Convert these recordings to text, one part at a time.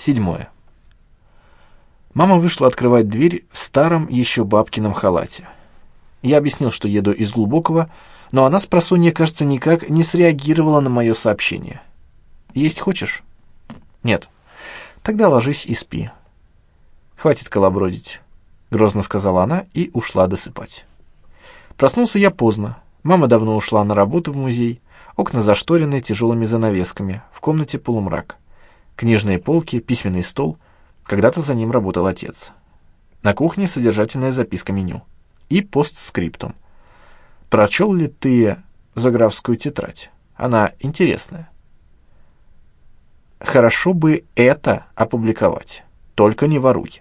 Седьмое. Мама вышла открывать дверь в старом еще бабкином халате. Я объяснил, что еду из глубокого, но она с просонья, кажется, никак не среагировала на мое сообщение. «Есть хочешь?» «Нет». «Тогда ложись и спи». «Хватит колобродить», — грозно сказала она и ушла досыпать. Проснулся я поздно. Мама давно ушла на работу в музей. Окна зашторены тяжелыми занавесками. В комнате полумрак. Книжные полки, письменный стол. Когда-то за ним работал отец. На кухне содержательная записка меню. И постскриптум. Прочел ли ты заграфскую тетрадь? Она интересная. Хорошо бы это опубликовать. Только не воруй.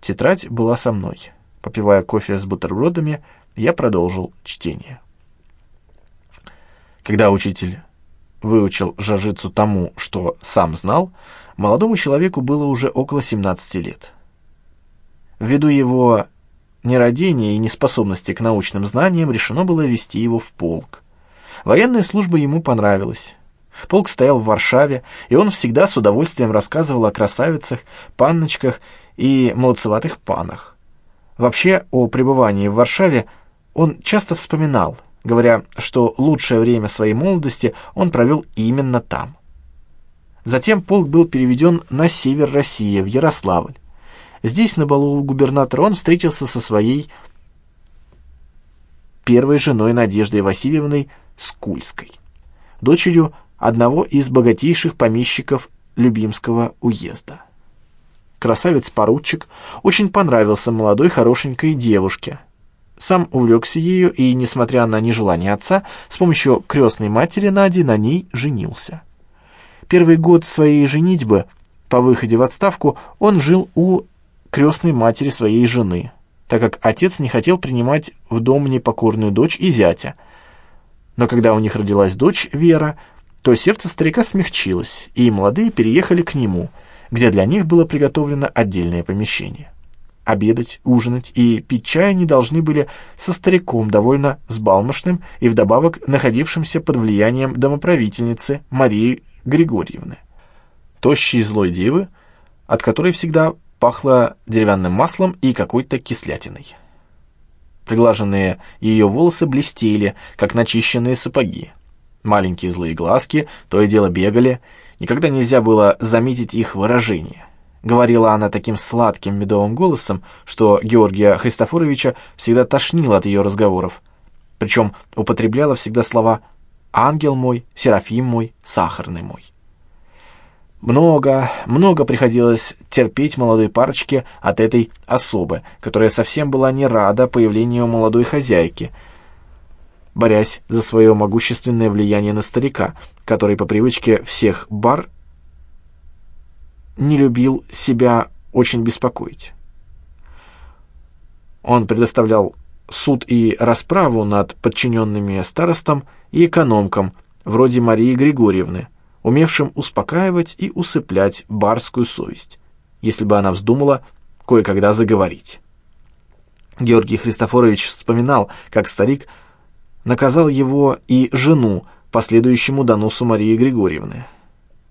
Тетрадь была со мной. Попивая кофе с бутербродами, я продолжил чтение. Когда учитель выучил жажицу тому, что сам знал, молодому человеку было уже около 17 лет. Ввиду его нерадения и неспособности к научным знаниям решено было вести его в полк. Военная служба ему понравилась. Полк стоял в Варшаве, и он всегда с удовольствием рассказывал о красавицах, панночках и молодцеватых панах. Вообще, о пребывании в Варшаве он часто вспоминал, говоря, что лучшее время своей молодости он провел именно там. Затем полк был переведен на север России, в Ярославль. Здесь, на балу губернатора, он встретился со своей первой женой Надеждой Васильевной Скульской, дочерью одного из богатейших помещиков Любимского уезда. Красавец-поручик очень понравился молодой хорошенькой девушке. Сам увлекся ею и, несмотря на нежелание отца, с помощью крестной матери Нади на ней женился. Первый год своей женитьбы, по выходе в отставку, он жил у крестной матери своей жены, так как отец не хотел принимать в дом непокорную дочь и зятя. Но когда у них родилась дочь Вера, то сердце старика смягчилось, и молодые переехали к нему – где для них было приготовлено отдельное помещение. Обедать, ужинать и пить чай они должны были со стариком, довольно сбалмошным и вдобавок находившимся под влиянием домоправительницы Марии Григорьевны. Тощей злой девы, от которой всегда пахло деревянным маслом и какой-то кислятиной. Приглаженные ее волосы блестели, как начищенные сапоги. Маленькие злые глазки то и дело бегали, Никогда нельзя было заметить их выражение. Говорила она таким сладким медовым голосом, что Георгия Христофоровича всегда тошнило от ее разговоров. Причем употребляла всегда слова «ангел мой», «серафим мой», «сахарный мой». Много, много приходилось терпеть молодой парочке от этой особы, которая совсем была не рада появлению молодой хозяйки – борясь за свое могущественное влияние на старика, который по привычке всех бар не любил себя очень беспокоить. Он предоставлял суд и расправу над подчиненными старостам и экономкам, вроде Марии Григорьевны, умевшим успокаивать и усыплять барскую совесть, если бы она вздумала кое-когда заговорить. Георгий Христофорович вспоминал, как старик наказал его и жену по следующему доносу Марии Григорьевны.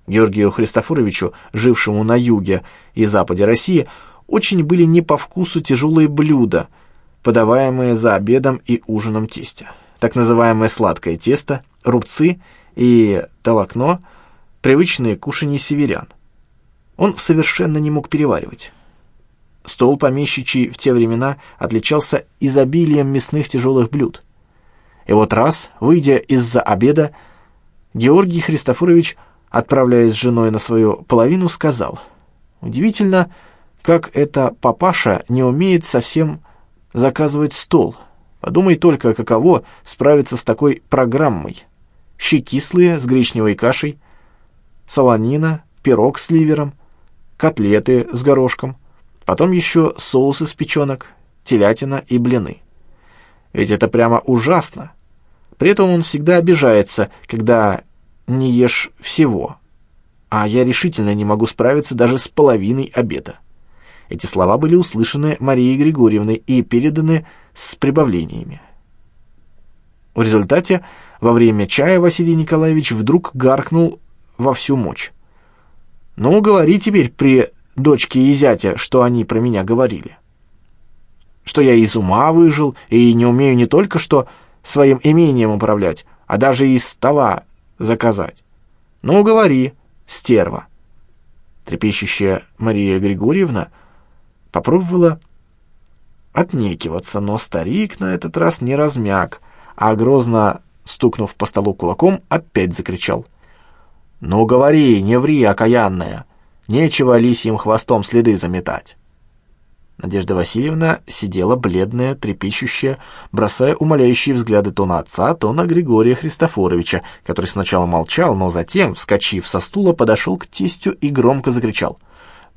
Георгию Христофоровичу, жившему на юге и западе России, очень были не по вкусу тяжелые блюда, подаваемые за обедом и ужином тестя. Так называемое сладкое тесто, рубцы и толокно – привычные кушанья северян. Он совершенно не мог переваривать. Стол помещичий в те времена отличался изобилием мясных тяжелых блюд – и вот раз, выйдя из-за обеда, Георгий Христофорович, отправляясь с женой на свою половину, сказал, «Удивительно, как это папаша не умеет совсем заказывать стол. Подумай только, каково справиться с такой программой. Щи кислые с гречневой кашей, солонина, пирог с ливером, котлеты с горошком, потом еще соус из печенок, телятина и блины. Ведь это прямо ужасно. При этом он всегда обижается, когда не ешь всего. А я решительно не могу справиться даже с половиной обеда. Эти слова были услышаны Марией Григорьевной и переданы с прибавлениями. В результате во время чая Василий Николаевич вдруг гаркнул во всю мощь. Ну, говори теперь при дочке и зятя, что они про меня говорили. Что я из ума выжил и не умею не только что своим имением управлять, а даже из стола заказать. Ну, говори, стерва. Трепещущая Мария Григорьевна попробовала отнекиваться, но старик на этот раз не размяк, а грозно стукнув по столу кулаком, опять закричал. «Ну говори, не ври, окаянная! Нечего лисьим хвостом следы заметать!» Надежда Васильевна сидела бледная, трепещущая, бросая умоляющие взгляды то на отца, то на Григория Христофоровича, который сначала молчал, но затем, вскочив со стула, подошел к тестю и громко закричал.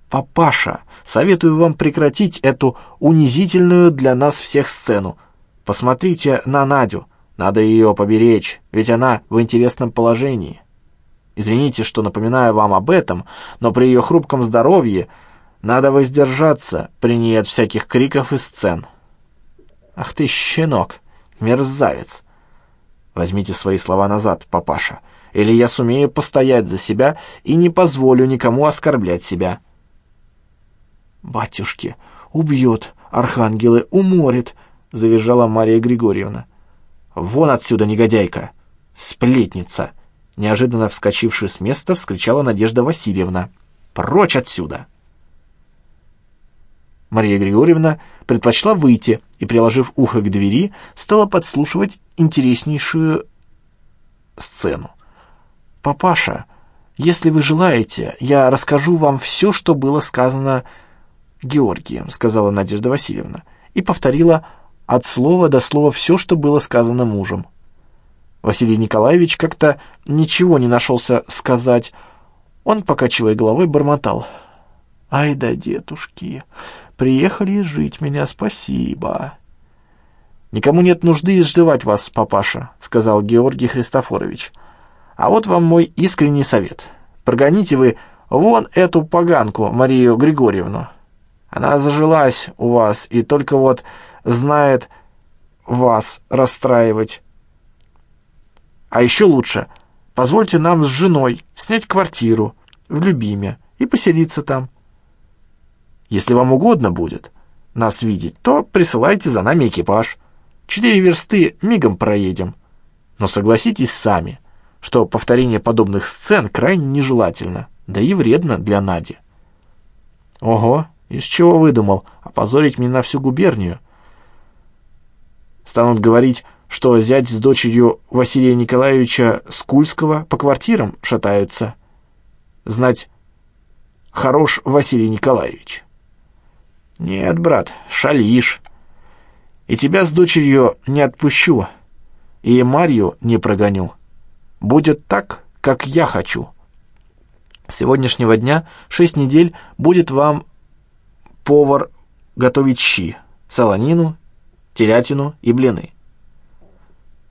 «Папаша, советую вам прекратить эту унизительную для нас всех сцену. Посмотрите на Надю, надо ее поберечь, ведь она в интересном положении. Извините, что напоминаю вам об этом, но при ее хрупком здоровье надо воздержаться при ней от всяких криков и сцен. Ах ты, щенок, мерзавец! Возьмите свои слова назад, папаша, или я сумею постоять за себя и не позволю никому оскорблять себя. «Батюшки, убьет, архангелы, уморит!» — завизжала Мария Григорьевна. «Вон отсюда, негодяйка! Сплетница!» Неожиданно вскочивши с места, вскричала Надежда Васильевна. «Прочь отсюда!» Мария Григорьевна предпочла выйти и, приложив ухо к двери, стала подслушивать интереснейшую сцену. «Папаша, если вы желаете, я расскажу вам все, что было сказано Георгием», сказала Надежда Васильевна, и повторила от слова до слова все, что было сказано мужем. Василий Николаевич как-то ничего не нашелся сказать. Он, покачивая головой, бормотал. «Ай да, дедушки, приехали жить меня, спасибо». «Никому нет нужды изживать вас, папаша», — сказал Георгий Христофорович. «А вот вам мой искренний совет. Прогоните вы вон эту поганку, Марию Григорьевну. Она зажилась у вас и только вот знает вас расстраивать. А еще лучше, позвольте нам с женой снять квартиру в Любиме и поселиться там. Если вам угодно будет нас видеть, то присылайте за нами экипаж. Четыре версты мигом проедем. Но согласитесь сами, что повторение подобных сцен крайне нежелательно, да и вредно для Нади. Ого, из чего выдумал? Опозорить меня на всю губернию? Станут говорить, что зять с дочерью Василия Николаевича Скульского по квартирам шатаются. Знать, хорош Василий Николаевич. Нет, брат, шалишь. И тебя с дочерью не отпущу, и Марью не прогоню. Будет так, как я хочу. С сегодняшнего дня шесть недель будет вам повар готовить щи, солонину телятину и блины.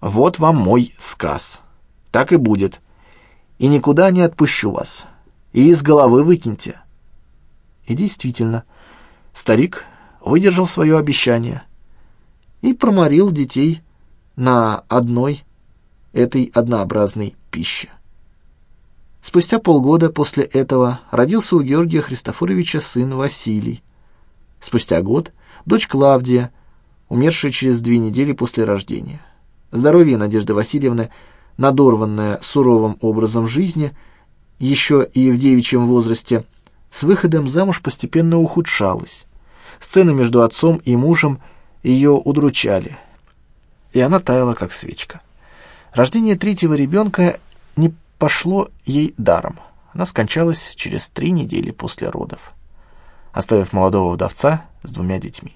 Вот вам мой сказ. Так и будет. И никуда не отпущу вас. И из головы выкиньте. И действительно, старик выдержал свое обещание и проморил детей на одной этой однообразной пище. Спустя полгода после этого родился у Георгия Христофоровича сын Василий. Спустя год дочь Клавдия – умершая через две недели после рождения. Здоровье Надежды Васильевны, надорванное суровым образом жизни, еще и в девичьем возрасте, с выходом замуж постепенно ухудшалось. Сцены между отцом и мужем ее удручали, и она таяла, как свечка. Рождение третьего ребенка не пошло ей даром. Она скончалась через три недели после родов, оставив молодого вдовца с двумя детьми.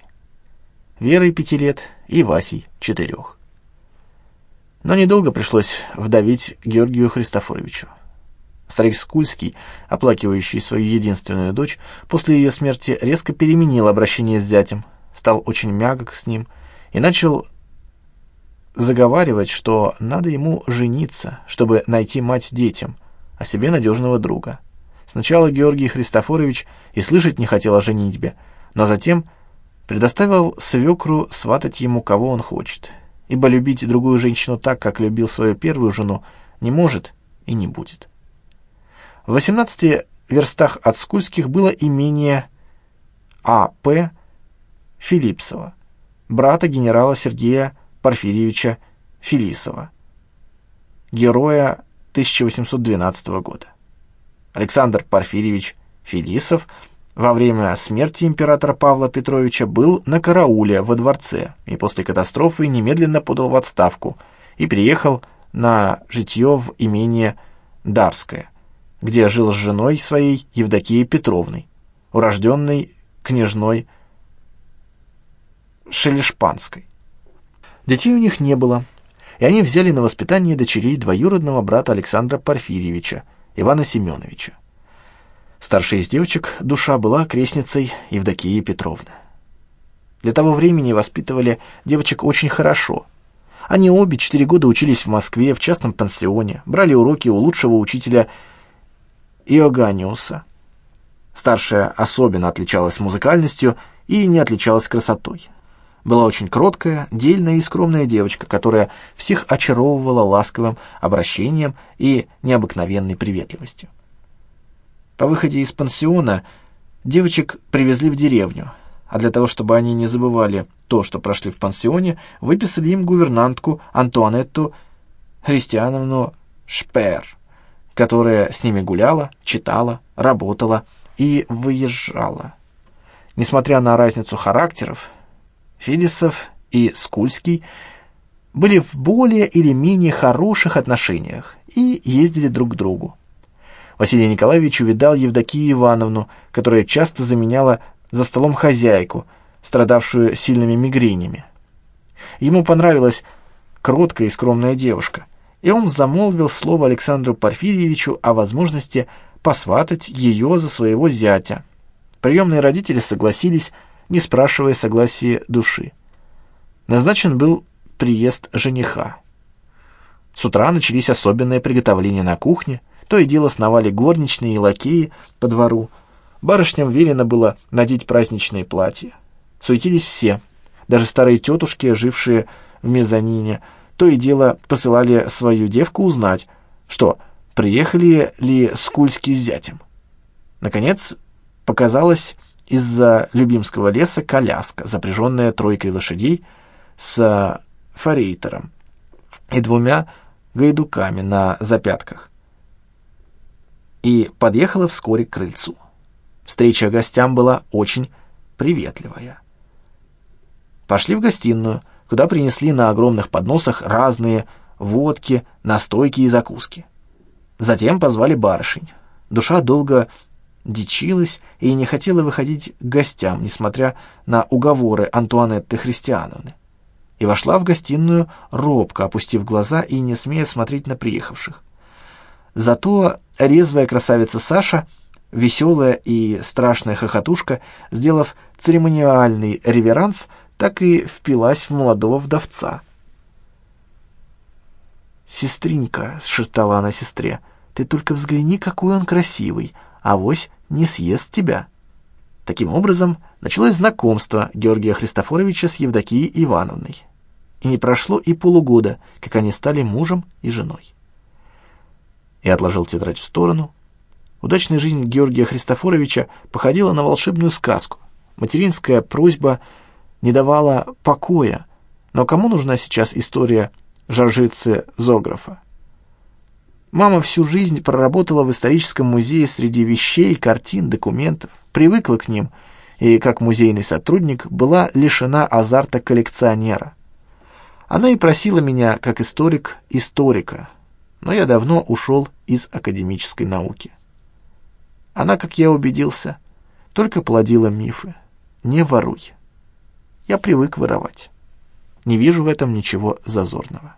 Верой пяти лет и Васей четырех. Но недолго пришлось вдавить Георгию Христофоровичу. Старик Скульский, оплакивающий свою единственную дочь, после ее смерти резко переменил обращение с зятем, стал очень мягок с ним и начал заговаривать, что надо ему жениться, чтобы найти мать детям, а себе надежного друга. Сначала Георгий Христофорович и слышать не хотел о женитьбе, но затем предоставил свекру сватать ему кого он хочет, ибо любить другую женщину так, как любил свою первую жену, не может и не будет. В 18 верстах от Скульских было имение А.П. Филипсова, брата генерала Сергея Порфирьевича Филисова, героя 1812 года. Александр Порфирьевич Филисов во время смерти императора Павла Петровича был на карауле во дворце и после катастрофы немедленно подал в отставку и приехал на житье в имение Дарское, где жил с женой своей Евдокией Петровной, урожденной княжной Шелешпанской. Детей у них не было, и они взяли на воспитание дочерей двоюродного брата Александра Порфирьевича, Ивана Семеновича. Старшая из девочек, душа, была крестницей Евдокии Петровны. Для того времени воспитывали девочек очень хорошо. Они обе четыре года учились в Москве в частном пансионе, брали уроки у лучшего учителя Иоганниуса. Старшая особенно отличалась музыкальностью и не отличалась красотой. Была очень кроткая, дельная и скромная девочка, которая всех очаровывала ласковым обращением и необыкновенной приветливостью. По выходе из пансиона девочек привезли в деревню, а для того, чтобы они не забывали то, что прошли в пансионе, выписали им гувернантку Антуанетту Христиановну Шпер, которая с ними гуляла, читала, работала и выезжала. Несмотря на разницу характеров, Филисов и Скульский были в более или менее хороших отношениях и ездили друг к другу. Василий Николаевич увидал Евдокию Ивановну, которая часто заменяла за столом хозяйку, страдавшую сильными мигренями. Ему понравилась кроткая и скромная девушка, и он замолвил слово Александру Порфирьевичу о возможности посватать ее за своего зятя. Приемные родители согласились, не спрашивая согласия души. Назначен был приезд жениха. С утра начались особенные приготовления на кухне, то и дело сновали горничные и лакеи по двору. Барышням велено было надеть праздничные платья. Суетились все, даже старые тетушки, жившие в мезонине, то и дело посылали свою девку узнать, что, приехали ли Скульский с зятем. Наконец, показалась из-за Любимского леса коляска, запряженная тройкой лошадей с форейтером и двумя гайдуками на запятках. И подъехала вскоре к крыльцу. Встреча гостям была очень приветливая. Пошли в гостиную, куда принесли на огромных подносах разные водки, настойки и закуски. Затем позвали барышень. Душа долго дичилась и не хотела выходить к гостям, несмотря на уговоры Антуанетты Христиановны. И вошла в гостиную робко, опустив глаза и не смея смотреть на приехавших. Зато резвая красавица Саша, веселая и страшная хохотушка, сделав церемониальный реверанс, так и впилась в молодого вдовца. «Сестринка», — шептала она сестре, — «ты только взгляни, какой он красивый, авось не съест тебя». Таким образом, началось знакомство Георгия Христофоровича с Евдокией Ивановной. И не прошло и полугода, как они стали мужем и женой. И отложил тетрадь в сторону. Удачная жизнь Георгия Христофоровича походила на волшебную сказку. Материнская просьба не давала покоя. Но кому нужна сейчас история Жоржицы Зографа? Мама всю жизнь проработала в историческом музее среди вещей, картин, документов, привыкла к ним и, как музейный сотрудник, была лишена азарта коллекционера. Она и просила меня, как историк, историка, но я давно ушел из академической науки. Она, как я убедился, только плодила мифы. Не воруй. Я привык воровать. Не вижу в этом ничего зазорного.